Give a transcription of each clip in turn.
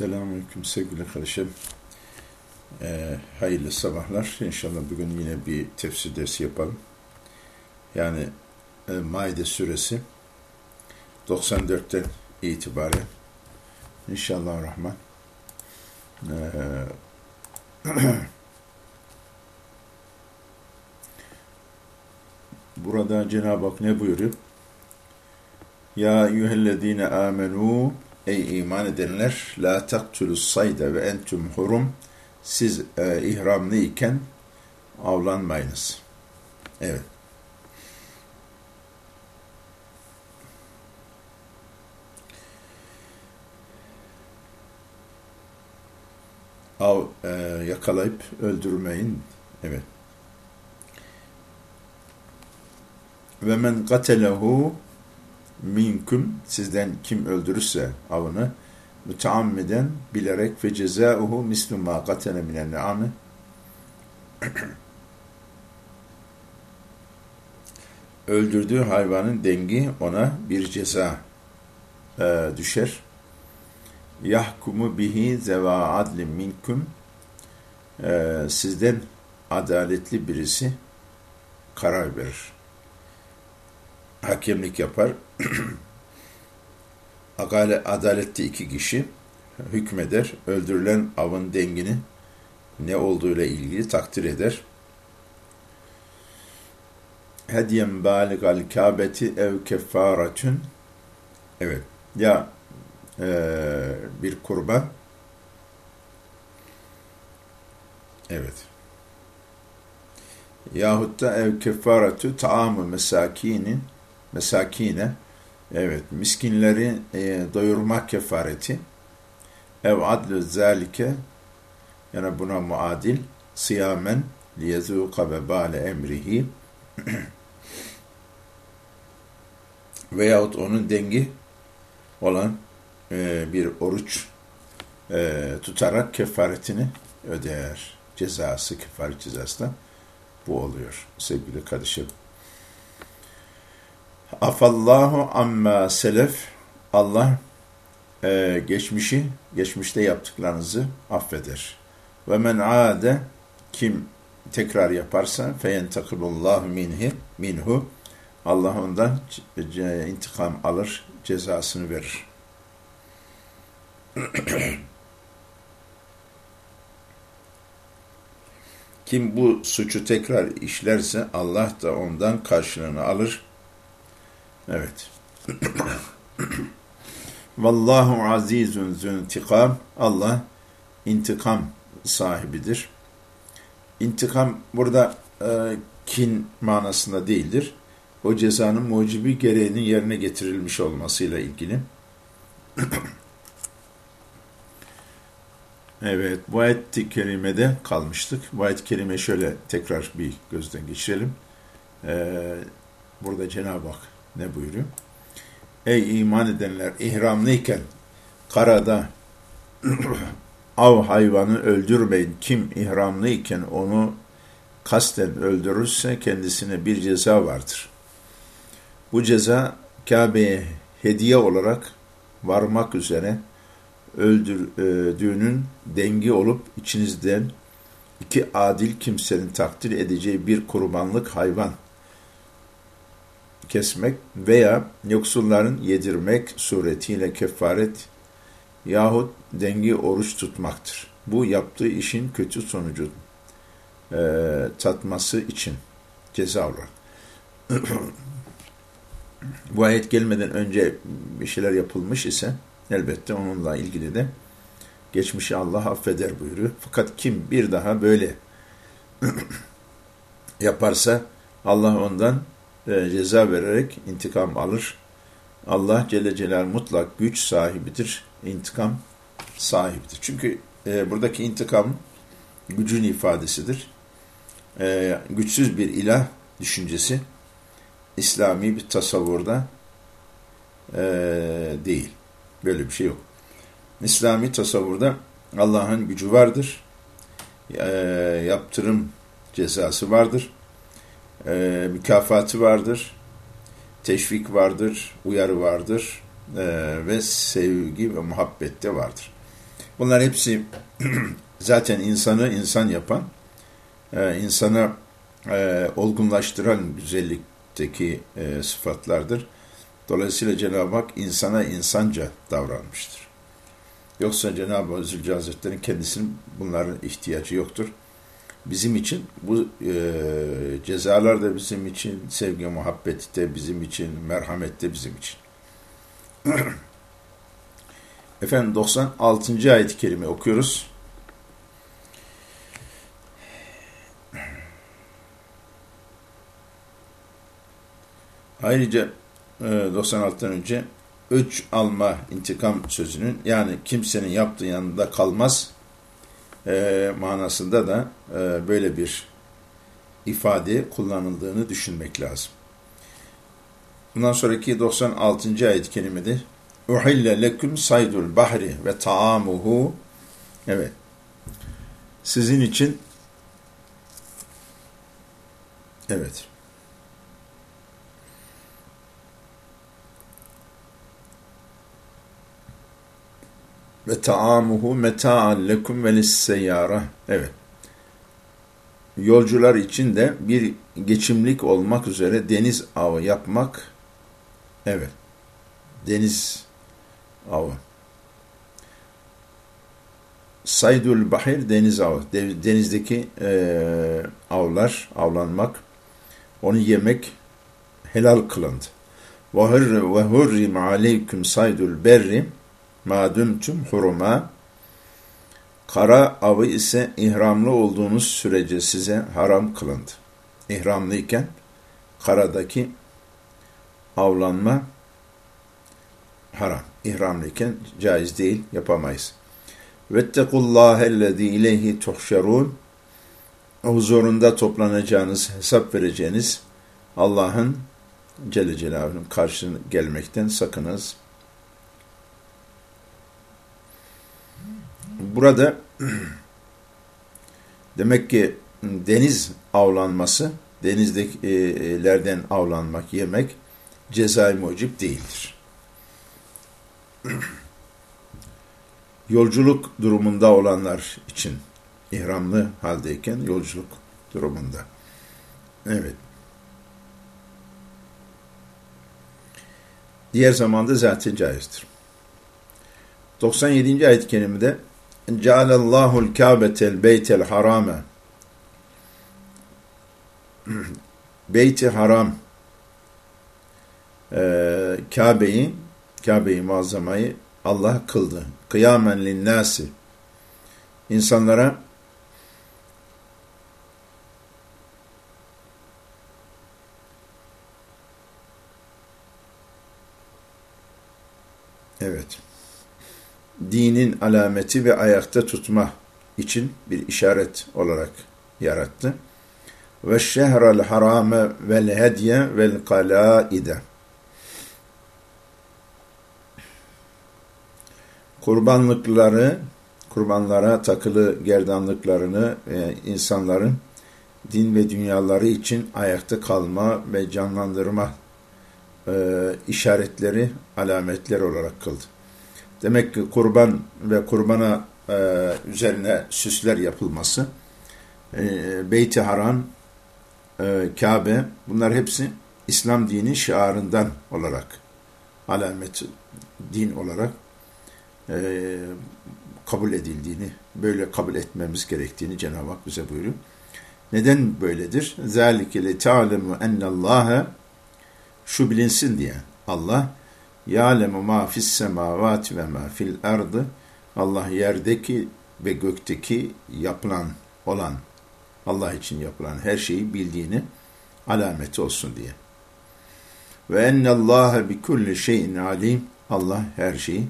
Selamünaleyküm sevgili kardeşim. Ee, hayırlı sabahlar. İnşallah bugün yine bir tefsir dersi yapalım. Yani e, Maide suresi 94'ten itibaren İnşallah Rahman. Ee, burada Cenab-ı Hak ne buyuruyor? Ya eyyühellezine amenu Ey iman edenler la taktulus sayda ve entum hurum siz e, ihramlı iken avlanmayınız. Evet. Av e, yakalayıp öldürmeyin. Evet. Ve men katelehu minkum sizden kim öldürürse avını müteammiden bilerek ve cezauhu mislu ma katene minen ni'ami öldürdüğü hayvanın dengi ona bir ceza e, düşer. Yahkumu bihi zeva adli minkum e, sizden adaletli birisi karar verir. Hakemlik yapar. Adaletli iki kişi hükmeder, öldürülen avın dengini ne olduğuyla ilgili takdir eder. Hediyen baligal kâbeti ev kefaretün Evet, ya e, bir kurban Evet. Yahut da ev kefaretü taamı mesakinin mesakine. Evet miskinleri e, doyurmak kefareti. Ev adlü zalike yani buna muadil. Siyamen liyezuka ve bale emrihi. Veyahut onun dengi olan e, bir oruç e, tutarak kefaretini öder. Cezası, kefaret cezası da bu oluyor sevgili kardeşim. Afallahu amma selef Allah e, geçmişi, geçmişte yaptıklarınızı affeder. Ve men ade kim tekrar yaparsa feyentakibullahu minhi minhu Allah ondan intikam alır, cezasını verir. Kim bu suçu tekrar işlerse Allah da ondan karşılığını alır. Evet. Vallahu azizun züntikam. Allah intikam sahibidir. İntikam burada e, kin manasında değildir. O cezanın mucibi gereğinin yerine getirilmiş olmasıyla ilgili. evet, bu ayet-i kerimede kalmıştık. Bu ayet-i kerime şöyle tekrar bir gözden geçirelim. Ee, burada Cenab-ı Hak ne buyuruyor? Ey iman edenler ihramlıyken karada av hayvanı öldürmeyin. Kim ihramlıyken onu kasten öldürürse kendisine bir ceza vardır. Bu ceza Kabe'ye hediye olarak varmak üzere öldürdüğünün dengi olup içinizden iki adil kimsenin takdir edeceği bir kurbanlık hayvan kesmek veya yoksulların yedirmek suretiyle kefaret yahut dengi oruç tutmaktır. Bu yaptığı işin kötü sonucu e, tatması için ceza olarak. Bu ayet gelmeden önce bir şeyler yapılmış ise elbette onunla ilgili de geçmişi Allah affeder buyuruyor. Fakat kim bir daha böyle yaparsa Allah ondan e, ceza vererek intikam alır. Allah Celle Celal mutlak güç sahibidir, intikam sahibidir. Çünkü e, buradaki intikam gücün ifadesidir. E, güçsüz bir ilah düşüncesi İslami bir tasavvurda e, değil. Böyle bir şey yok. İslami tasavvurda Allah'ın gücü vardır. E, yaptırım cezası vardır e, mükafatı vardır, teşvik vardır, uyarı vardır e, ve sevgi ve muhabbet de vardır. Bunlar hepsi zaten insanı insan yapan, e, insana e, olgunlaştıran güzellikteki e, sıfatlardır. Dolayısıyla Cenab-ı Hak insana insanca davranmıştır. Yoksa Cenab-ı Zülce Hazretleri'nin kendisinin bunların ihtiyacı yoktur. Bizim için bu e, cezalar da bizim için, sevgi muhabbet de bizim için, merhamet de bizim için. Efendim 96. ayet-i kerime okuyoruz. Ayrıca 96'dan önce öç alma intikam sözünün yani kimsenin yaptığı yanında kalmaz e, manasında da e, böyle bir ifade kullanıldığını düşünmek lazım. Bundan sonraki 96. ayet-i kerimede Uhille leküm saydul bahri ve taamuhu Evet. Sizin için Evet. Ve taamuhu meta'an lekum ve lisseyyara. Evet. Yolcular için de bir geçimlik olmak üzere deniz avı yapmak. Evet. Deniz avı. Saydul bahir deniz avı. Denizdeki e, avlar, avlanmak, onu yemek helal kılındı. Ve hurrim aleyküm saydul berri madümtüm huruma kara avı ise ihramlı olduğunuz sürece size haram kılındı. İhramlıyken karadaki avlanma haram. İhramlıyken caiz değil, yapamayız. Vettekullâhellezî ileyhi tuhşerûn huzurunda toplanacağınız, hesap vereceğiniz Allah'ın Celle Celaluhu'nun karşına gelmekten sakınız. Burada demek ki deniz avlanması, denizdekilerden avlanmak, yemek cezai mucip değildir. Yolculuk durumunda olanlar için ihramlı haldeyken yolculuk durumunda. Evet. Diğer zamanda zaten caizdir. 97. ayet-i kerimede Cealellahu'l Kâbetel beytel harame. Beyti Haram. E, Kabe'yi Kabe'yi muazzamayı Allah kıldı. Kıyamen linnâsi. İnsanlara Evet dinin alameti ve ayakta tutma için bir işaret olarak yarattı. Ve şehrel harame vel hediye vel kalaide. Kurbanlıkları, kurbanlara takılı gerdanlıklarını e, insanların din ve dünyaları için ayakta kalma ve canlandırma e, işaretleri, alametler olarak kıldı. Demek ki kurban ve kurbana e, üzerine süsler yapılması, e, Beyt-i Haram, e, Kabe, bunlar hepsi İslam dini şiarından olarak, alamet din olarak e, kabul edildiğini, böyle kabul etmemiz gerektiğini Cenab-ı Hak bize buyuruyor. Neden böyledir? ذَٰلِكَ لَتَعْلَمُ اَنَّ اللّٰهَ Şu bilinsin diye Allah Ya'lemu ma fis semavati ve ma fil ardı. Allah yerdeki ve gökteki yapılan olan Allah için yapılan her şeyi bildiğini alameti olsun diye. Ve ennallâhe bi kulli şeyin alim. Allah her şeyi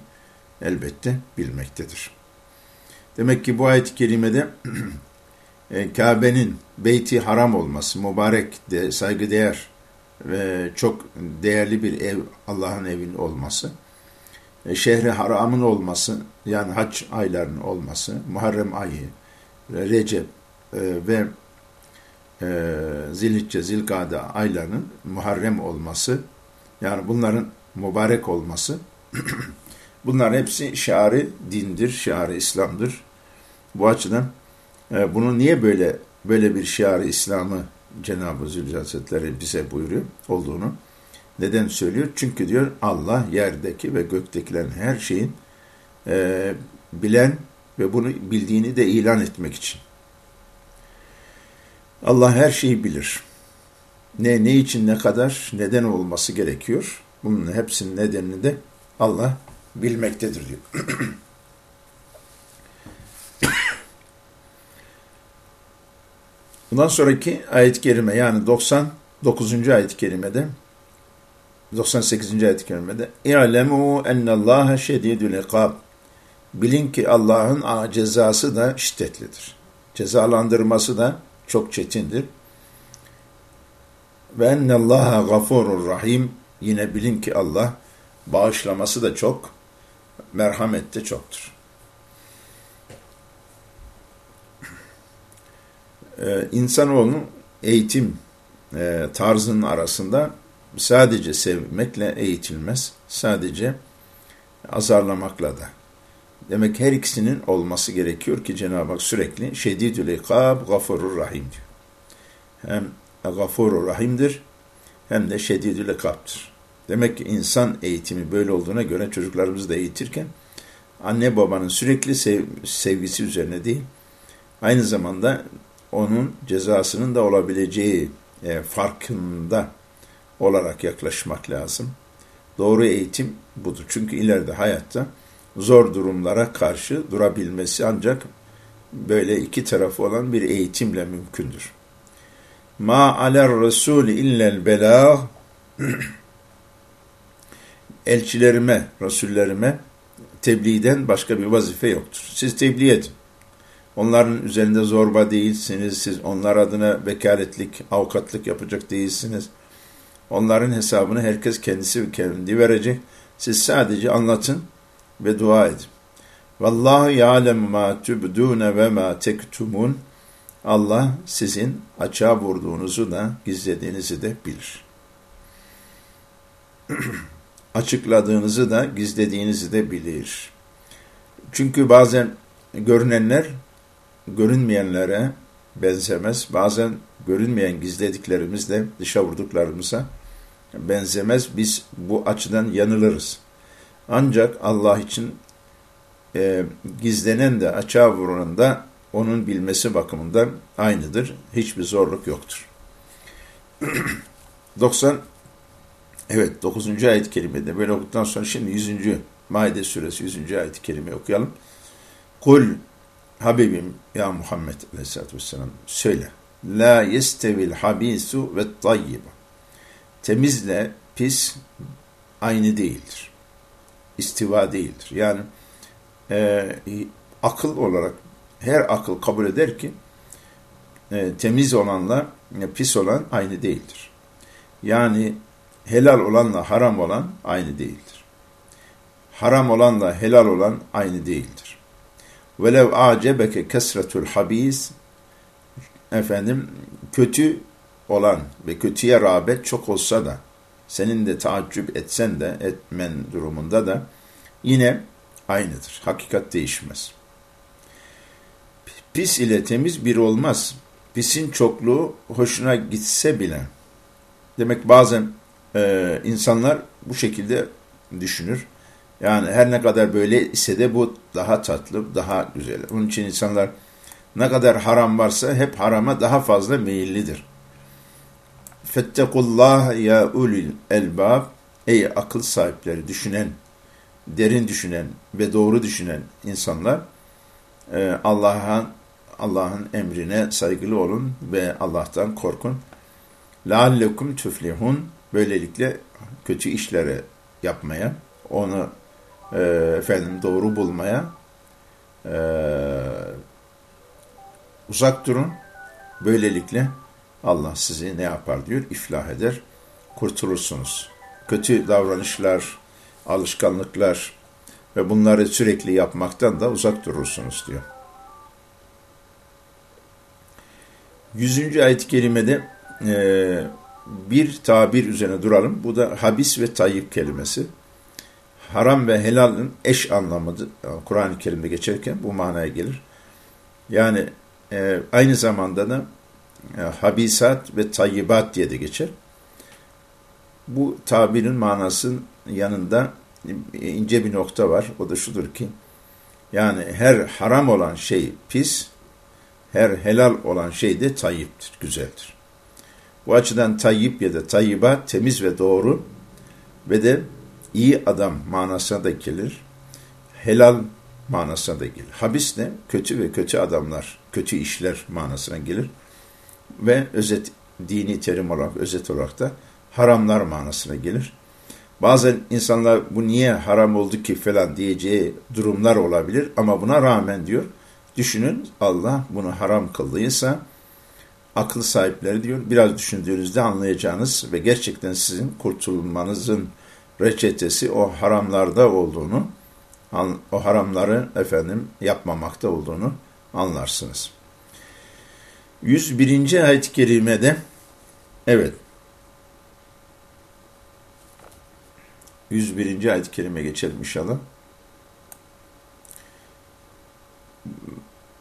elbette bilmektedir. Demek ki bu ayet-i kerimede e, Kabe'nin beyti haram olması, mübarek, de, saygıdeğer ve çok değerli bir ev, Allah'ın evinin olması, e, şehri haramın olması, yani hac aylarının olması, Muharrem ayı, Recep e, ve e, Zilhicce, Zilgade aylarının Muharrem olması, yani bunların mübarek olması Bunlar hepsi şiarı dindir, şiarı İslam'dır. Bu açıdan e, bunu niye böyle böyle bir şiarı İslam'ı Cenab-ı Hazretleri bize buyuruyor olduğunu neden söylüyor? Çünkü diyor Allah yerdeki ve göktekilerin her şeyin e, bilen ve bunu bildiğini de ilan etmek için. Allah her şeyi bilir. Ne, ne için ne kadar, neden olması gerekiyor. Bunun hepsinin nedenini de Allah bilmektedir diyor. Bundan sonraki ayet-i kerime yani 99. ayet-i kerimede 98. ayet-i kerimede İ'lemû ennallâhe şedîdül ikâb Bilin ki Allah'ın cezası da şiddetlidir. Cezalandırması da çok çetindir. Ve ennallâhe gafurur rahim Yine bilin ki Allah bağışlaması da çok, merhamet de çoktur. Ee, insanoğlunun eğitim e, tarzının arasında sadece sevmekle eğitilmez, sadece azarlamakla da. Demek her ikisinin olması gerekiyor ki Cenab-ı Hak sürekli şedidül ikab, gafurur rahim diyor. Hem gafurur rahimdir hem de şedidül ikabdır. Demek ki insan eğitimi böyle olduğuna göre çocuklarımızı da eğitirken anne babanın sürekli sev sevgisi üzerine değil, aynı zamanda onun cezasının da olabileceği e, farkında olarak yaklaşmak lazım. Doğru eğitim budur. Çünkü ileride hayatta zor durumlara karşı durabilmesi ancak böyle iki tarafı olan bir eğitimle mümkündür. Ma aler resul illel belâh elçilerime, rasullerime tebliğden başka bir vazife yoktur. Siz tebliğ edin. Onların üzerinde zorba değilsiniz. Siz onlar adına vekaletlik, avukatlık yapacak değilsiniz. Onların hesabını herkes kendisi kendi verecek. Siz sadece anlatın ve dua edin. Vallahu ya'lem ma tubdun ve ma tektumun. Allah sizin açığa vurduğunuzu da gizlediğinizi de bilir. Açıkladığınızı da gizlediğinizi de bilir. Çünkü bazen görünenler görünmeyenlere benzemez. Bazen görünmeyen gizlediklerimiz de dışa vurduklarımıza benzemez. Biz bu açıdan yanılırız. Ancak Allah için e, gizlenen de açığa vurulan da onun bilmesi bakımından aynıdır. Hiçbir zorluk yoktur. 90 Evet 9. ayet-i kerimede böyle okuduktan sonra şimdi 100. Maide suresi 100. ayet-i okuyalım. Kul Habibim ya Muhammed aleyhissalatü vesselam söyle. La yestevil habisu ve tayyib. Temizle pis aynı değildir. İstiva değildir. Yani e, akıl olarak her akıl kabul eder ki e, temiz olanla e, pis olan aynı değildir. Yani helal olanla haram olan aynı değildir. Haram olanla helal olan aynı değildir. Velev acebeke kesretul habis efendim kötü olan ve kötüye rağbet çok olsa da senin de taaccüp etsen de etmen durumunda da yine aynıdır. Hakikat değişmez. Pis ile temiz bir olmaz. Pisin çokluğu hoşuna gitse bile. Demek bazen e, insanlar bu şekilde düşünür. Yani her ne kadar böyle ise de bu daha tatlı, daha güzel. Onun için insanlar ne kadar haram varsa hep harama daha fazla meyillidir. Fettekullah ya ulul elbab ey akıl sahipleri düşünen, derin düşünen ve doğru düşünen insanlar e, Allah'ın Allah'ın emrine saygılı olun ve Allah'tan korkun. Leallekum tüflihun böylelikle kötü işlere yapmaya, onu e, efendim doğru bulmaya e, uzak durun. Böylelikle Allah sizi ne yapar diyor? İflah eder, kurtulursunuz. Kötü davranışlar, alışkanlıklar ve bunları sürekli yapmaktan da uzak durursunuz diyor. Yüzüncü ayet-i kerimede e, bir tabir üzerine duralım. Bu da habis ve tayyip kelimesi. Haram ve helalın eş anlamıdır. Kur'an-ı Kerim'de geçerken bu manaya gelir. Yani e, aynı zamanda da e, habisat ve tayyibat diye de geçer. Bu tabirin manasının yanında ince bir nokta var. O da şudur ki, yani her haram olan şey pis, her helal olan şey de tayyiptir, güzeldir. Bu açıdan tayyip ya da tayyiba temiz ve doğru ve de iyi adam manasına da gelir. Helal manasına da gelir. Habis ne? Kötü ve kötü adamlar, kötü işler manasına gelir. Ve özet dini terim olarak, özet olarak da haramlar manasına gelir. Bazen insanlar bu niye haram oldu ki falan diyeceği durumlar olabilir ama buna rağmen diyor, düşünün Allah bunu haram kıldıysa akıl sahipleri diyor, biraz düşündüğünüzde anlayacağınız ve gerçekten sizin kurtulmanızın reçetesi o haramlarda olduğunu, o haramları efendim yapmamakta olduğunu anlarsınız. 101. ayet-i kerimede evet 101. ayet-i kerime geçelim inşallah.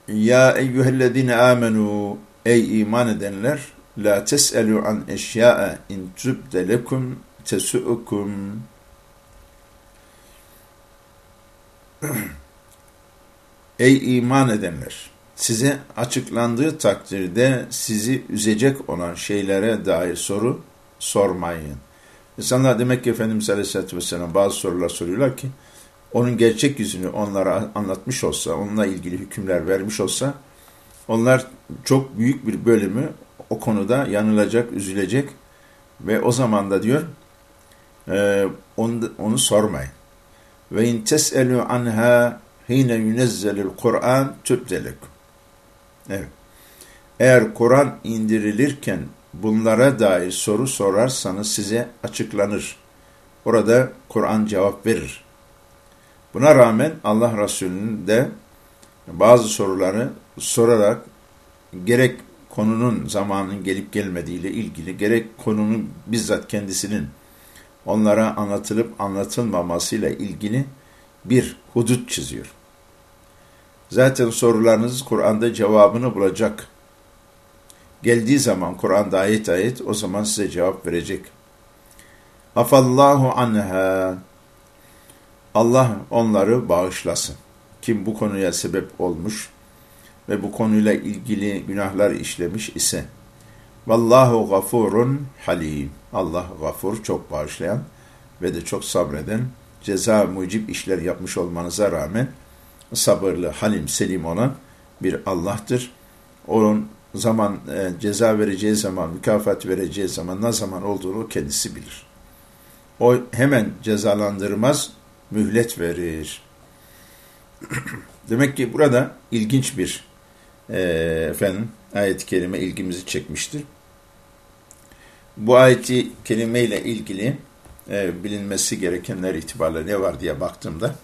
Ya eyyühellezine amenu ey iman edenler la tes'elu an eşya'a in tübde lekum tesu'ukum Ey iman edenler! Size açıklandığı takdirde sizi üzecek olan şeylere dair soru sormayın. İnsanlar demek ki Efendimiz Aleyhisselatü Vesselam bazı sorular soruyorlar ki onun gerçek yüzünü onlara anlatmış olsa, onunla ilgili hükümler vermiş olsa onlar çok büyük bir bölümü o konuda yanılacak, üzülecek ve o zaman da diyor e, onu, onu sormayın. Ve in tes'elu anha hine yunezzelil Kur'an tübdelekum. Evet. Eğer Kur'an indirilirken bunlara dair soru sorarsanız size açıklanır. Orada Kur'an cevap verir. Buna rağmen Allah Resulü'nün de bazı soruları sorarak gerek konunun zamanın gelip gelmediğiyle ilgili gerek konunun bizzat kendisinin onlara anlatılıp anlatılmamasıyla ilgili bir hudut çiziyor. Zaten sorularınız Kur'an'da cevabını bulacak. Geldiği zaman Kur'an'da ayet ayet o zaman size cevap verecek. Afallahu anha Allah onları bağışlasın. Kim bu konuya sebep olmuş ve bu konuyla ilgili günahlar işlemiş ise Vallahu gafurun halim. Allah gafur, çok bağışlayan ve de çok sabreden, ceza mucib işler yapmış olmanıza rağmen sabırlı, halim, selim olan bir Allah'tır. Onun zaman e, ceza vereceği zaman, mükafat vereceği zaman ne zaman olduğunu kendisi bilir. O hemen cezalandırmaz, mühlet verir. Demek ki burada ilginç bir e, efendim ayet-i kerime ilgimizi çekmiştir. Bu ayeti kelime ile ilgili e, bilinmesi gerekenler itibariyle ne var diye baktığımda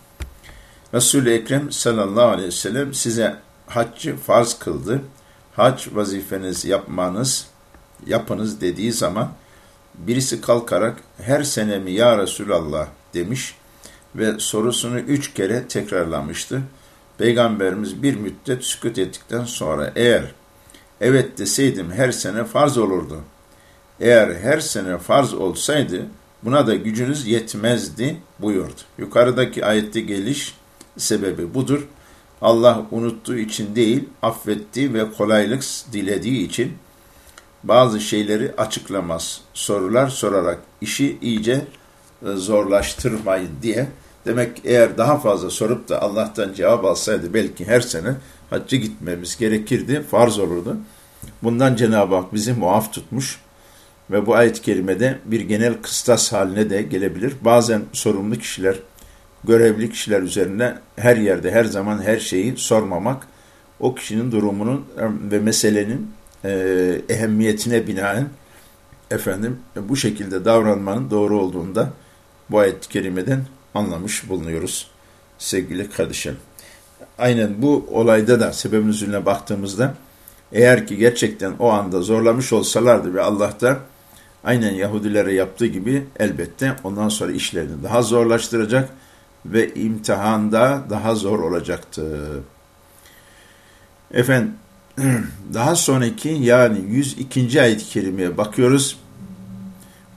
Resul-i Ekrem sallallahu aleyhi ve sellem size haccı farz kıldı. Hac vazifeniz yapmanız, yapınız dediği zaman birisi kalkarak her sene mi ya Resulallah demiş ve sorusunu üç kere tekrarlamıştı. Peygamberimiz bir müddet sükut ettikten sonra eğer evet deseydim her sene farz olurdu. Eğer her sene farz olsaydı buna da gücünüz yetmezdi buyurdu. Yukarıdaki ayette geliş sebebi budur. Allah unuttuğu için değil, affettiği ve kolaylık dilediği için bazı şeyleri açıklamaz, sorular sorarak işi iyice e, zorlaştırmayın diye. Demek eğer daha fazla sorup da Allah'tan cevap alsaydı belki her sene hacca gitmemiz gerekirdi, farz olurdu. Bundan Cenab-ı Hak bizi muaf tutmuş ve bu ayet-i kerimede bir genel kıstas haline de gelebilir. Bazen sorumlu kişiler, görevli kişiler üzerine her yerde, her zaman her şeyi sormamak, o kişinin durumunun ve meselenin e, ehemmiyetine binaen efendim bu şekilde davranmanın doğru olduğunda bu ayet-i kerimeden anlamış bulunuyoruz sevgili kardeşim. Aynen bu olayda da sebebin üzerine baktığımızda eğer ki gerçekten o anda zorlamış olsalardı ve Allah da aynen Yahudilere yaptığı gibi elbette ondan sonra işlerini daha zorlaştıracak ve imtihanda daha zor olacaktı. Efendim daha sonraki yani 102. ayet-i kerimeye bakıyoruz.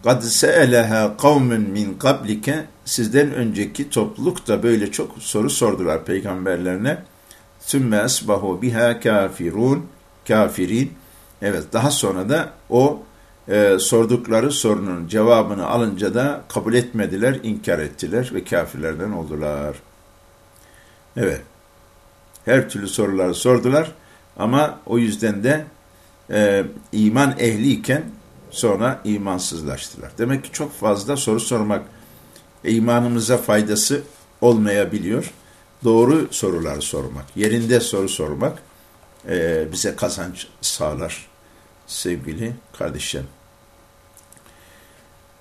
قَدْ سَأَلَهَا قَوْمٌ min قَبْلِكَ Sizden önceki topluluk da böyle çok soru sordular peygamberlerine. ثُمَّ أَسْبَهُ biha kafirun kafirin. Evet daha sonra da o e, sordukları sorunun cevabını alınca da kabul etmediler, inkar ettiler ve kafirlerden oldular. Evet. Her türlü soruları sordular ama o yüzden de e, iman ehliyken sonra imansızlaştılar. Demek ki çok fazla soru sormak imanımıza faydası olmayabiliyor. Doğru sorular sormak, yerinde soru sormak e, bize kazanç sağlar sevgili kardeşlerim.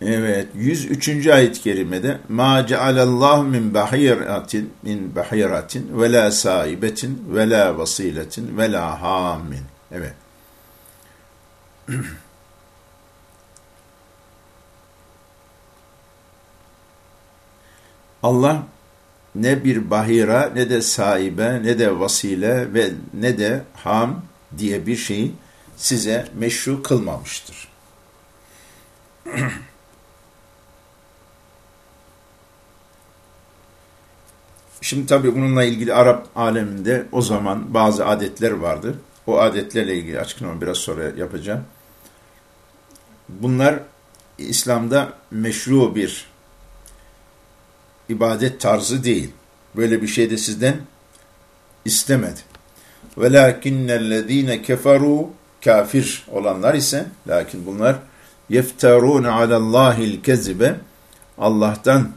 Evet 103. ayet-i kerimede ma cealallahu min bahiratin min bahiratin ve la saibetin ve la vasiletin ve la hamin. Evet. Allah ne bir bahira ne de sahibe ne de vasile ve ne de ham diye bir şeyi size meşru kılmamıştır. Şimdi tabii bununla ilgili Arap aleminde o zaman bazı adetler vardı. O adetlerle ilgili açıklamamı biraz sonra yapacağım. Bunlar İslam'da meşru bir ibadet tarzı değil. Böyle bir şey de sizden istemedi. وَلَاكِنَّ keferu kafir olanlar ise lakin bunlar yeftarun alallahi'l kezibe Allah'tan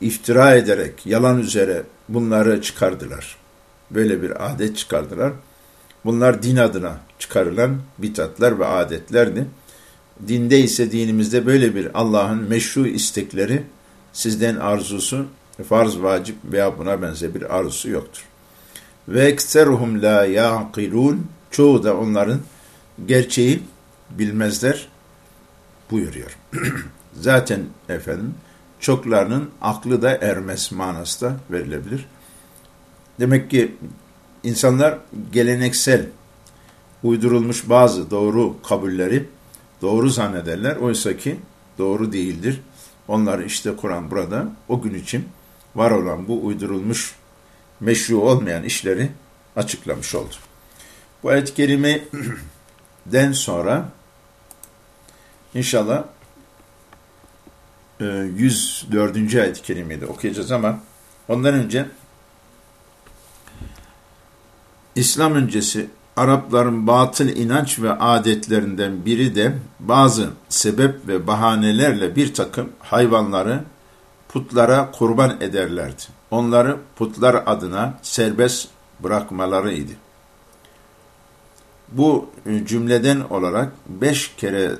iftira ederek yalan üzere bunları çıkardılar. Böyle bir adet çıkardılar. Bunlar din adına çıkarılan bitatlar ve adetlerdi. Dinde ise dinimizde böyle bir Allah'ın meşru istekleri sizden arzusu farz, vacip veya buna benzer bir arzusu yoktur. Ve ekseruhum la yaqilun çoğu da onların gerçeği bilmezler buyuruyor. Zaten efendim çoklarının aklı da ermez manası da verilebilir. Demek ki insanlar geleneksel uydurulmuş bazı doğru kabulleri doğru zannederler. Oysa ki doğru değildir. Onlar işte Kur'an burada o gün için var olan bu uydurulmuş meşru olmayan işleri açıklamış oldu. Bu ayet-i kerimeden sonra inşallah 104. E, ayet-i kerimeyi de okuyacağız ama ondan önce İslam öncesi Arapların batıl inanç ve adetlerinden biri de bazı sebep ve bahanelerle bir takım hayvanları putlara kurban ederlerdi. Onları putlar adına serbest bırakmalarıydı. Bu cümleden olarak beş kere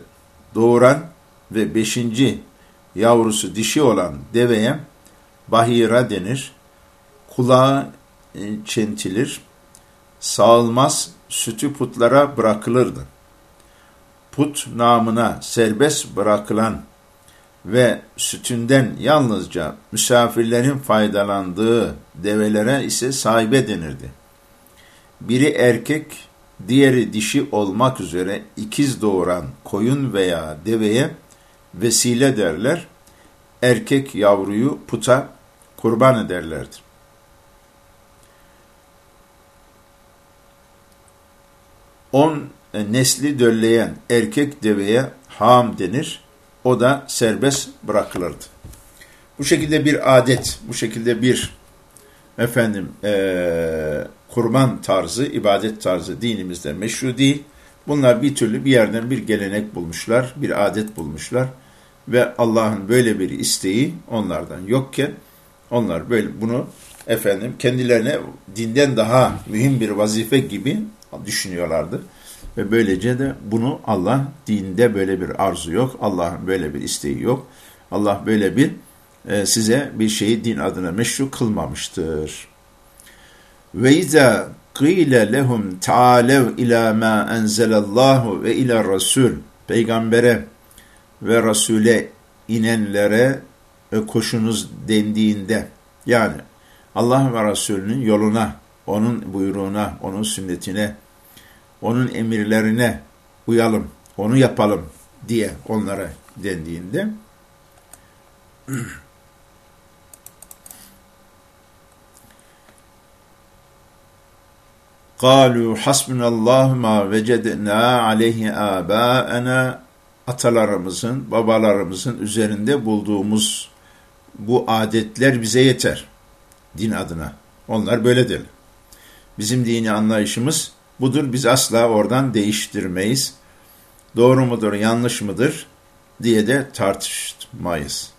doğuran ve beşinci yavrusu dişi olan deveye bahira denir. Kulağı e, çentilir, sağılmaz sütü putlara bırakılırdı. Put namına serbest bırakılan ve sütünden yalnızca misafirlerin faydalandığı develere ise sahibe denirdi. Biri erkek, diğeri dişi olmak üzere ikiz doğuran koyun veya deveye vesile derler. Erkek yavruyu puta kurban ederlerdi. On e, nesli dölleyen erkek deveye ham denir. O da serbest bırakılırdı. Bu şekilde bir adet, bu şekilde bir efendim e, kurban tarzı, ibadet tarzı dinimizde meşru değil. Bunlar bir türlü bir yerden bir gelenek bulmuşlar, bir adet bulmuşlar ve Allah'ın böyle bir isteği onlardan yokken onlar böyle bunu efendim kendilerine dinden daha mühim bir vazife gibi düşünüyorlardı. Ve böylece de bunu Allah dinde böyle bir arzu yok. Allah'ın böyle bir isteği yok. Allah böyle bir e, size bir şeyi din adına meşru kılmamıştır. Ve izâ qîle lehum ta'alev ilâ mâ enzelallahu ve ilâ rasul. Peygambere ve Resul'e inenlere e, koşunuz dendiğinde yani Allah ve Resulünün yoluna, onun buyruğuna, onun sünnetine, onun emirlerine uyalım, onu yapalım diye onlara dendiğinde قَالُوا حَسْبُنَ اللّٰهُ مَا وَجَدْنَا عَلَيْهِ آبَاءَنَا Atalarımızın, babalarımızın üzerinde bulduğumuz bu adetler bize yeter. Din adına. Onlar böyle derler. Bizim dini anlayışımız budur. Biz asla oradan değiştirmeyiz. Doğru mudur, yanlış mıdır diye de tartışmayız.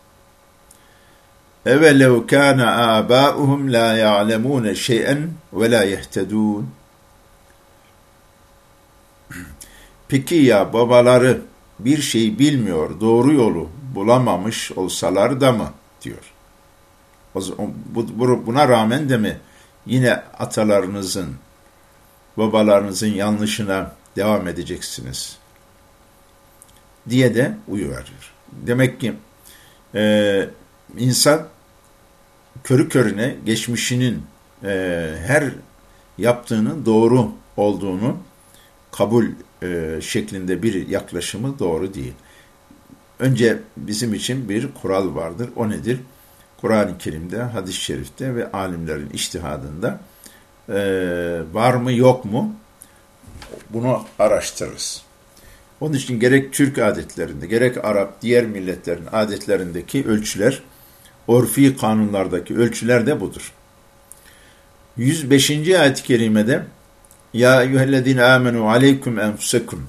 اَوَلَوْ كَانَ آبَاؤُهُمْ لَا يَعْلَمُونَ شَيْئًا وَلَا يَهْتَدُونَ Peki ya babaları bir şey bilmiyor, doğru yolu bulamamış olsalar da mı? diyor. Buna rağmen de mi yine atalarınızın, babalarınızın yanlışına devam edeceksiniz? diye de uyuverir. Demek ki e, insan körü körüne geçmişinin e, her yaptığının doğru olduğunu kabul e, şeklinde bir yaklaşımı doğru değil. Önce bizim için bir kural vardır. O nedir? Kur'an-ı Kerim'de, hadis-i şerifte ve alimlerin iştihadında e, var mı yok mu bunu araştırırız. Onun için gerek Türk adetlerinde, gerek Arap, diğer milletlerin adetlerindeki ölçüler, orfi kanunlardaki ölçüler de budur. 105. ayet-i kerimede Ya eyyühellezine amenu aleyküm enfusekum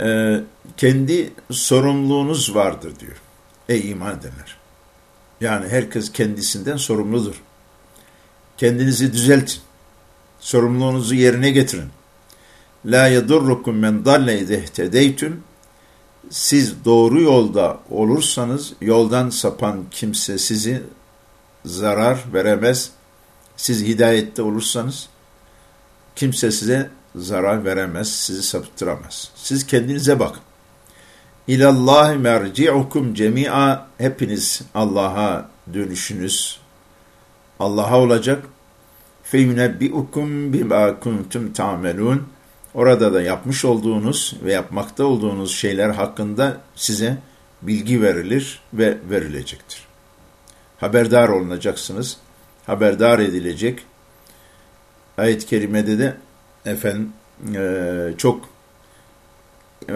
ee, kendi sorumluluğunuz vardır diyor. Ey iman edenler. Yani herkes kendisinden sorumludur. Kendinizi düzeltin. Sorumluluğunuzu yerine getirin. La yedurrukum men dalle idehtedeytüm siz doğru yolda olursanız yoldan sapan kimse sizi zarar veremez. Siz hidayette olursanız kimse size zarar veremez, sizi saptıramaz. Siz kendinize bakın. İlallahi merci'ukum cemi'a hepiniz Allah'a dönüşünüz Allah'a olacak. Feyunebbi'ukum bima kuntum ta'melun. Orada da yapmış olduğunuz ve yapmakta olduğunuz şeyler hakkında size bilgi verilir ve verilecektir. Haberdar olunacaksınız. Haberdar edilecek. Ayet-i kerimede de efendim e, çok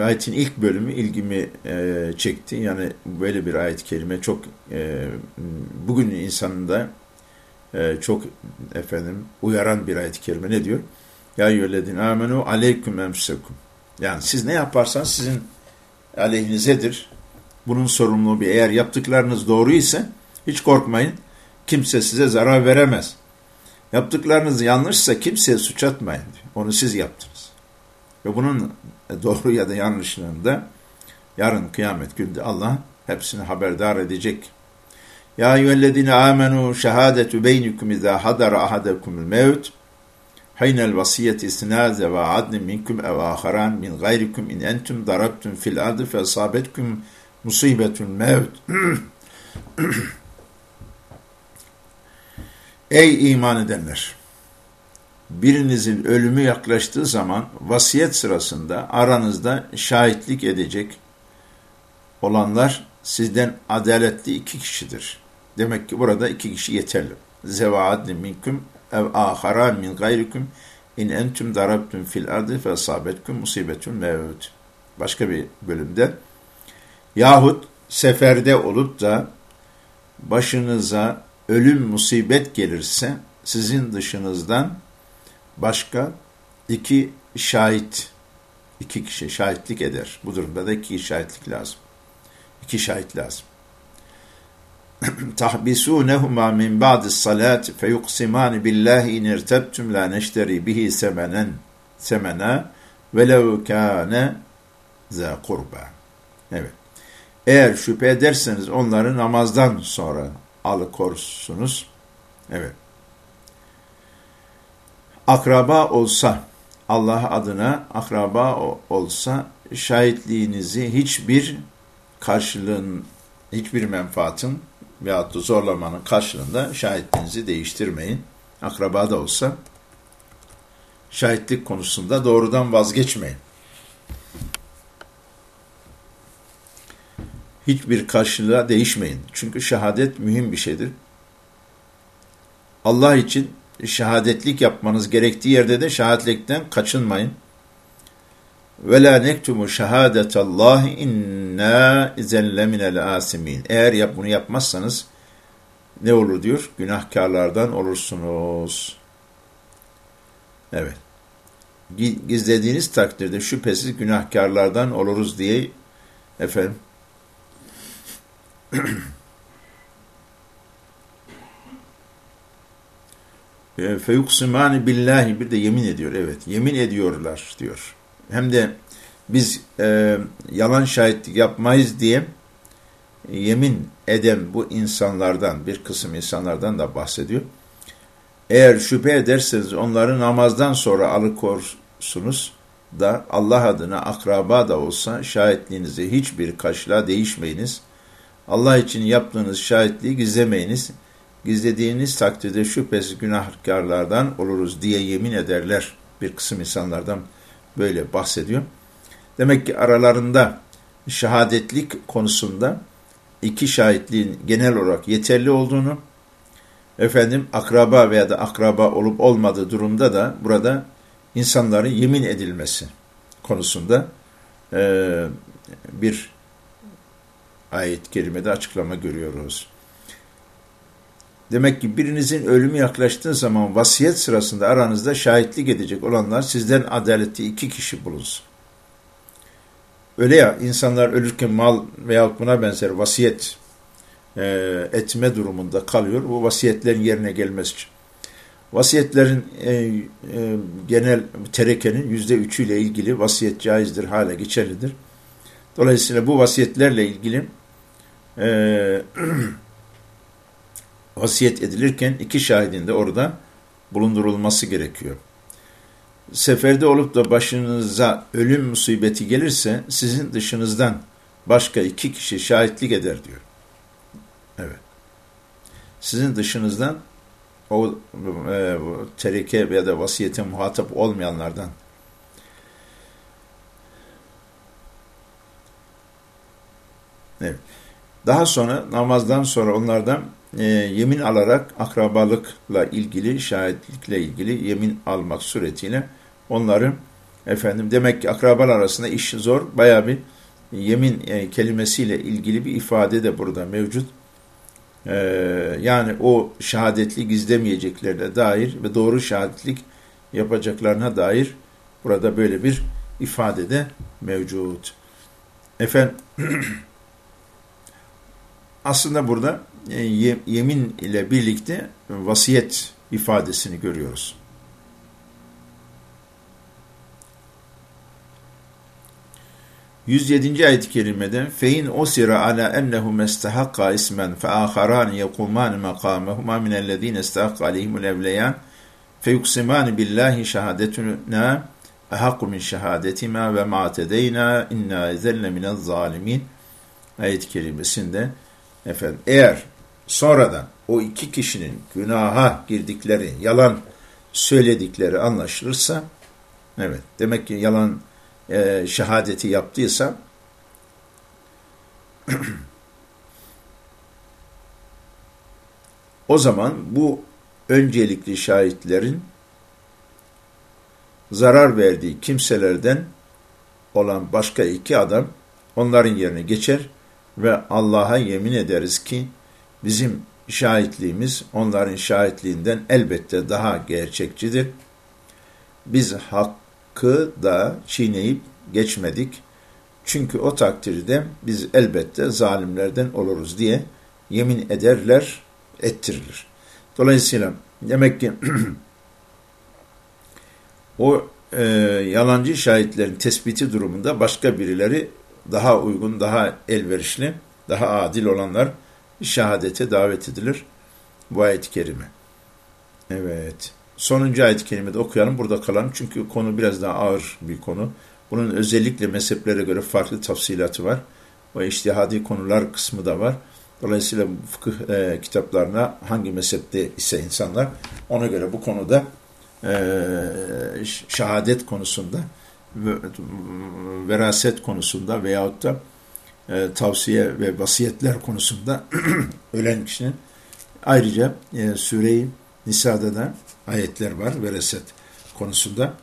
ayetin ilk bölümü ilgimi e, çekti. Yani böyle bir ayet-i kerime çok e, bugün insanında e, çok efendim uyaran bir ayet-i kerime ne diyor? Ya eyyühellezine amenu aleyküm emsekum. Yani siz ne yaparsanız sizin aleyhinizedir. Bunun sorumluluğu bir eğer yaptıklarınız doğru ise hiç korkmayın. Kimse size zarar veremez. Yaptıklarınız yanlışsa kimseye suç atmayın diyor. Onu siz yaptınız. Ve bunun doğru ya da yanlışlığını da yarın kıyamet günde Allah hepsini haberdar edecek. Ya eyyühellezine amenu şehadetu beynikum izâ hadara ahadekumul mevt Haynel vasiyeti istinaze ve adnin minkum ev aharan min gayrikum in entum darabtum fil ardı fe musibetun mevt. Ey iman edenler! Birinizin ölümü yaklaştığı zaman vasiyet sırasında aranızda şahitlik edecek olanlar sizden adaletli iki kişidir. Demek ki burada iki kişi yeterli. Zevaadni minkum ev ahara min gayrikum in entum darabtum fil ardı fe asabetkum musibetun mevut. Başka bir bölümde yahut seferde olup da başınıza ölüm musibet gelirse sizin dışınızdan başka iki şahit iki kişi şahitlik eder. Bu durumda da iki şahitlik lazım. İki şahit lazım. tahbisunehuma min ba'di salat feyuqsiman billahi in irtabtum la neşteri bihi semenen semena velev kâne za kurba. Evet. Eğer şüphe ederseniz onları namazdan sonra alıkorsunuz. Evet. Akraba olsa, Allah adına akraba olsa şahitliğinizi hiçbir karşılığın, hiçbir menfaatin veyahut da zorlamanın karşılığında şahitliğinizi değiştirmeyin. Akraba da olsa şahitlik konusunda doğrudan vazgeçmeyin. Hiçbir karşılığa değişmeyin. Çünkü şehadet mühim bir şeydir. Allah için şehadetlik yapmanız gerektiği yerde de şehadetlikten kaçınmayın. Ve la nektumu şehadetallahi inna izen leminel asimin. Eğer yap, bunu yapmazsanız ne olur diyor? Günahkarlardan olursunuz. Evet. Gizlediğiniz takdirde şüphesiz günahkarlardan oluruz diye efendim feyuksimani billahi bir de yemin ediyor. Evet, yemin ediyorlar diyor. Hem de biz e, yalan şahitlik yapmayız diye yemin eden bu insanlardan, bir kısım insanlardan da bahsediyor. Eğer şüphe ederseniz onları namazdan sonra alıkorsunuz da Allah adına akraba da olsa şahitliğinizi hiçbir kaşla değişmeyiniz. Allah için yaptığınız şahitliği gizlemeyiniz. Gizlediğiniz takdirde şüphesiz günahkarlardan oluruz diye yemin ederler. Bir kısım insanlardan böyle bahsediyor. Demek ki aralarında şehadetlik konusunda iki şahitliğin genel olarak yeterli olduğunu, efendim akraba veya da akraba olup olmadığı durumda da burada insanların yemin edilmesi konusunda e, bir ayet kerimede açıklama görüyoruz. Demek ki birinizin ölümü yaklaştığı zaman vasiyet sırasında aranızda şahitlik edecek olanlar sizden adaletli iki kişi bulunsun. Öyle ya insanlar ölürken mal veya buna benzer vasiyet e, etme durumunda kalıyor. Bu vasiyetlerin yerine gelmesi için. Vasiyetlerin e, e, genel terekenin yüzde üçüyle ilgili vasiyet caizdir, hale geçerlidir. Dolayısıyla bu vasiyetlerle ilgili e, vasiyet edilirken iki şahidin de orada bulundurulması gerekiyor. Seferde olup da başınıza ölüm musibeti gelirse sizin dışınızdan başka iki kişi şahitlik eder diyor. Evet. Sizin dışınızdan o e, tereke veya da vasiyete muhatap olmayanlardan Evet. Daha sonra namazdan sonra onlardan e, yemin alarak akrabalıkla ilgili, şahitlikle ilgili yemin almak suretiyle onların efendim demek ki akrabalar arasında iş zor. Bayağı bir yemin e, kelimesiyle ilgili bir ifade de burada mevcut. E, yani o şehadetli gizlemeyeceklerine dair ve doğru şehadetlik yapacaklarına dair burada böyle bir ifade de mevcut. Efendim aslında burada e, yemin ile birlikte vasiyet ifadesini görüyoruz. Yüz yedinci ayet-i kerimede fein osira ala ennehu mestahakka ismen fe aharan yekuman makamehuma minellezine istahakka aleyhimul evleyan feyuksimani billahi şehadetuna ehakku min şehadetima ve ma tedeyna inna ezelle minel ayet-i kerimesinde efendim eğer sonradan o iki kişinin günaha girdikleri, yalan söyledikleri anlaşılırsa, evet demek ki yalan e, şehadeti yaptıysa, o zaman bu öncelikli şahitlerin zarar verdiği kimselerden olan başka iki adam onların yerine geçer ve Allah'a yemin ederiz ki bizim şahitliğimiz onların şahitliğinden elbette daha gerçekçidir. Biz hakkı da çiğneyip geçmedik. Çünkü o takdirde biz elbette zalimlerden oluruz diye yemin ederler, ettirilir. Dolayısıyla demek ki o e, yalancı şahitlerin tespiti durumunda başka birileri daha uygun, daha elverişli, daha adil olanlar şehadete davet edilir. Bu ayet-i kerime. Evet. Sonuncu ayet-i kerimede okuyalım. Burada kalalım. Çünkü konu biraz daha ağır bir konu. Bunun özellikle mezheplere göre farklı tafsilatı var. Ve iştihadi konular kısmı da var. Dolayısıyla fıkıh e, kitaplarına hangi mezhepte ise insanlar ona göre bu konuda e, şehadet konusunda veraset konusunda veyahut da e, tavsiye ve vasiyetler konusunda ölen kişinin ayrıca e, Süre-i Nisa'da da ayetler var veraset konusunda.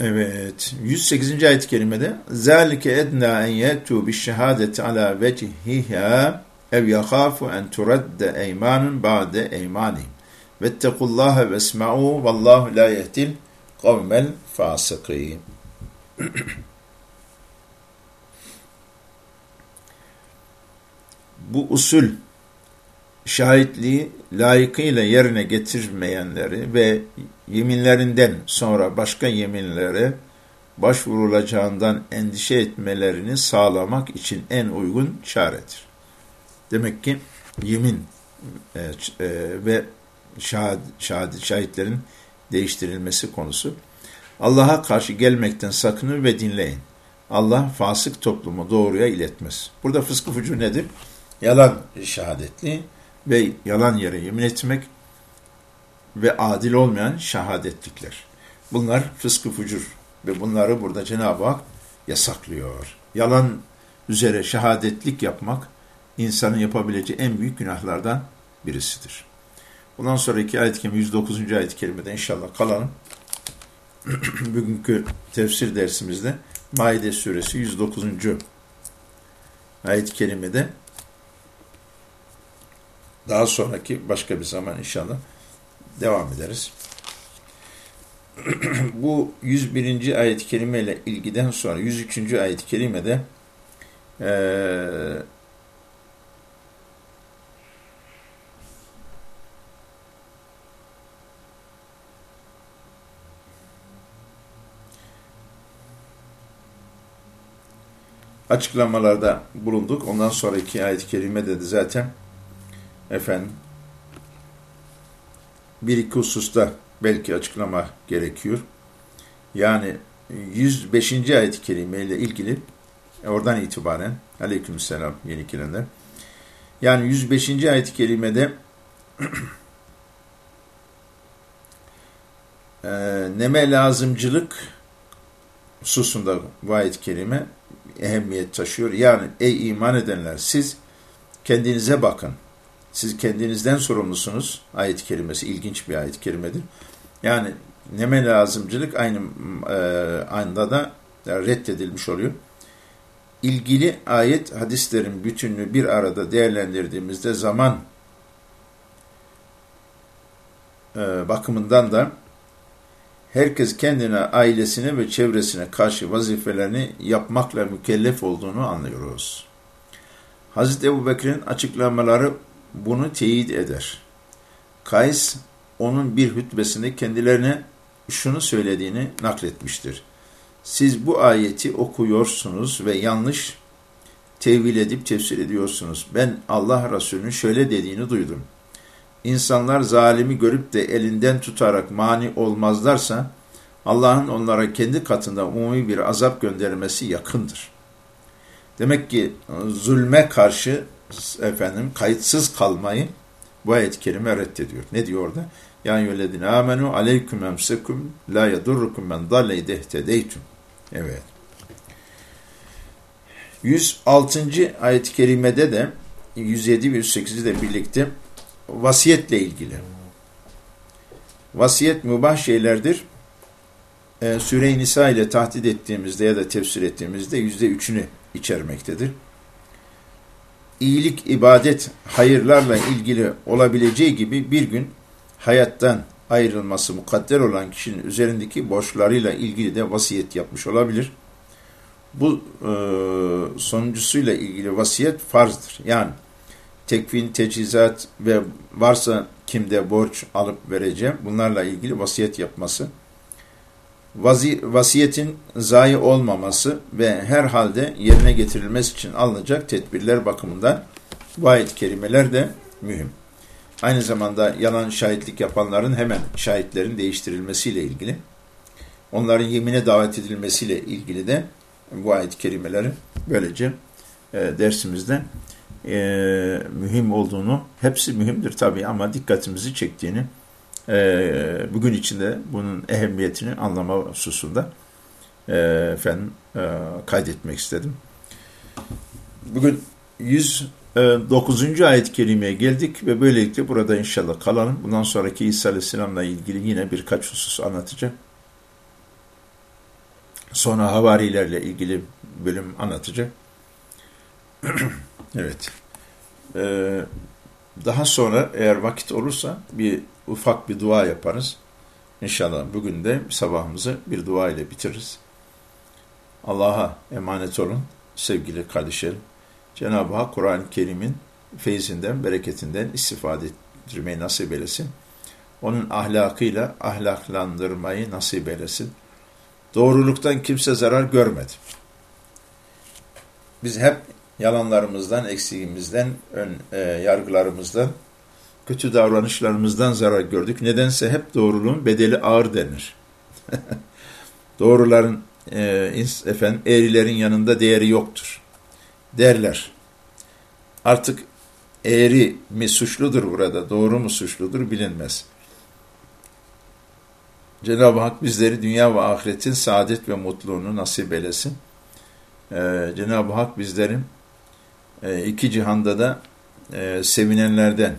Evet. 108. ayet-i kerimede zalike edna en yetu bi şehadeti ala vecihiha ev yakhafu en turadde eymanun ba'de eymanihim. Vettekullaha vesma'u vallahu la yehdil kavmel fasıkîn. Bu usul şahitliği layıkıyla yerine getirmeyenleri ve yeminlerinden sonra başka yeminlere başvurulacağından endişe etmelerini sağlamak için en uygun çaredir. Demek ki yemin e, e, ve şahit, şahit, şahitlerin değiştirilmesi konusu. Allah'a karşı gelmekten sakının ve dinleyin. Allah fasık toplumu doğruya iletmez. Burada fıskı fucu nedir? Yalan şehadetli ve yalan yere yemin etmek ve adil olmayan şehadetlikler. Bunlar fıskı fucur ve bunları burada Cenab-ı Hak yasaklıyor. Yalan üzere şehadetlik yapmak insanın yapabileceği en büyük günahlardan birisidir. Bundan sonraki ayet-i kerime 109. ayet-i kerimede inşallah kalalım. Bugünkü tefsir dersimizde Maide suresi 109. ayet-i kerimede daha sonraki başka bir zaman inşallah devam ederiz. Bu 101. ayet-i kerime ile ilgiden sonra 103. ayet-i kerimede eee açıklamalarda bulunduk. Ondan sonraki ayet-i kerime dedi zaten efendim bir iki hususta belki açıklama gerekiyor. Yani 105. ayet-i kerime ile ilgili oradan itibaren aleykümselam yeni gelenler. Yani 105. ayet-i kerimede e, neme lazımcılık hususunda bu ayet-i kerime ehemmiyet taşıyor. Yani ey iman edenler siz kendinize bakın. Siz kendinizden sorumlusunuz. Ayet-i kerimesi ilginç bir ayet-i kerimedir. Yani neme lazımcılık aynı e, anda da reddedilmiş oluyor. İlgili ayet hadislerin bütününü bir arada değerlendirdiğimizde zaman e, bakımından da herkes kendine, ailesine ve çevresine karşı vazifelerini yapmakla mükellef olduğunu anlıyoruz. Hz. Ebu Bekir'in açıklamaları bunu teyit eder. Kays, onun bir hutbesinde kendilerine şunu söylediğini nakletmiştir. Siz bu ayeti okuyorsunuz ve yanlış tevil edip tefsir ediyorsunuz. Ben Allah Resulü'nün şöyle dediğini duydum. İnsanlar zalimi görüp de elinden tutarak mani olmazlarsa Allah'ın onlara kendi katında umumi bir azap göndermesi yakındır. Demek ki zulme karşı efendim kayıtsız kalmayı bu ayet-i kerime reddediyor. Ne diyor orada? Ya yüledine amenu aleyküm emsekum la yadurrukum men dalle idehtedeytum. Evet. 106. ayet-i kerimede de 107 ve 108'i de birlikte vasiyetle ilgili. Vasiyet mübah şeylerdir. Ee, Süre-i Nisa ile tahdit ettiğimizde ya da tefsir ettiğimizde yüzde üçünü içermektedir. İyilik, ibadet, hayırlarla ilgili olabileceği gibi bir gün hayattan ayrılması mukadder olan kişinin üzerindeki borçlarıyla ilgili de vasiyet yapmış olabilir. Bu e, sonuncusuyla ilgili vasiyet farzdır. Yani tekvin, tecizat ve varsa kimde borç alıp vereceğim bunlarla ilgili vasiyet yapması. Vazi, vasiyetin zayi olmaması ve herhalde yerine getirilmesi için alınacak tedbirler bakımından bu ayet kelimeler de mühim. Aynı zamanda yalan şahitlik yapanların hemen şahitlerin değiştirilmesiyle ilgili onların yemine davet edilmesiyle ilgili de bu ayet-i kerimeleri böylece e, dersimizde e, mühim olduğunu, hepsi mühimdir tabii ama dikkatimizi çektiğini, e, bugün içinde bunun ehemmiyetini anlama hususunda e, efendim e, kaydetmek istedim. Bugün 109. ayet-i kerimeye geldik ve böylelikle burada inşallah kalalım. Bundan sonraki İsa Aleyhisselam'la ilgili yine birkaç husus anlatacağım. Sonra havarilerle ilgili bölüm anlatacak. evet. Ee, daha sonra eğer vakit olursa bir ufak bir dua yaparız. İnşallah bugün de sabahımızı bir dua ile bitiririz. Allah'a emanet olun sevgili kardeşlerim. Cenab-ı Hak Kur'an-ı Kerim'in feyzinden, bereketinden istifade ettirmeyi nasip eylesin. Onun ahlakıyla ahlaklandırmayı nasip eylesin. Doğruluktan kimse zarar görmedi. Biz hep yalanlarımızdan, eksiğimizden, ön e, yargılarımızdan, kötü davranışlarımızdan zarar gördük. Nedense hep doğruluğun bedeli ağır denir. Doğruların, e, efendim, eğrilerin yanında değeri yoktur derler. Artık eğri mi suçludur burada, doğru mu suçludur bilinmez. Cenab-ı Hak bizleri dünya ve ahiretin saadet ve mutluluğunu nasip eylesin. Ee, Cenab-ı Hak bizlerin e, iki cihanda da e, sevinenlerden,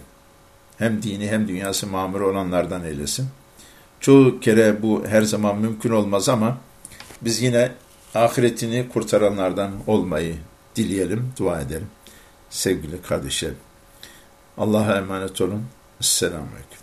hem dini hem dünyası mamur olanlardan eylesin. Çoğu kere bu her zaman mümkün olmaz ama biz yine ahiretini kurtaranlardan olmayı dileyelim, dua edelim. Sevgili kardeşlerim, Allah'a emanet olun. Aleyküm.